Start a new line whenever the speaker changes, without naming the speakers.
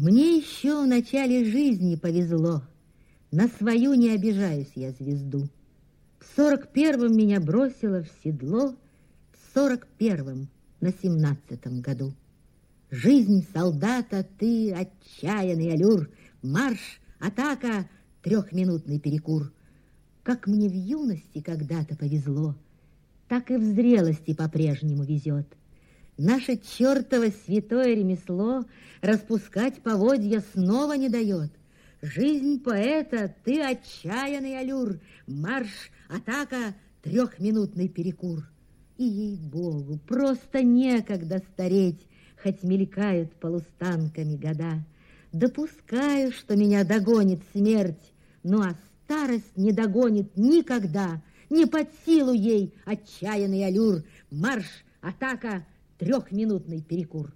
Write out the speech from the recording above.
Мне еще в начале жизни повезло. На свою не обижаюсь я звезду. В сорок первом меня бросило в седло, В сорок первом на семнадцатом году. Жизнь солдата ты, отчаянный аллюр, Марш, атака, трехминутный перекур. Как мне в юности когда-то повезло, Так и в зрелости по-прежнему везет. Наше чертово святое ремесло Распускать поводья снова не дает. Жизнь поэта, ты отчаянный аллюр, Марш, атака, трехминутный перекур. И, ей-богу, просто некогда стареть, Хоть мелькают полустанками года. Допускаю, что меня догонит смерть, Ну а старость не догонит никогда. Не под силу ей отчаянный аллюр, Марш, атака, трехминутный перекур.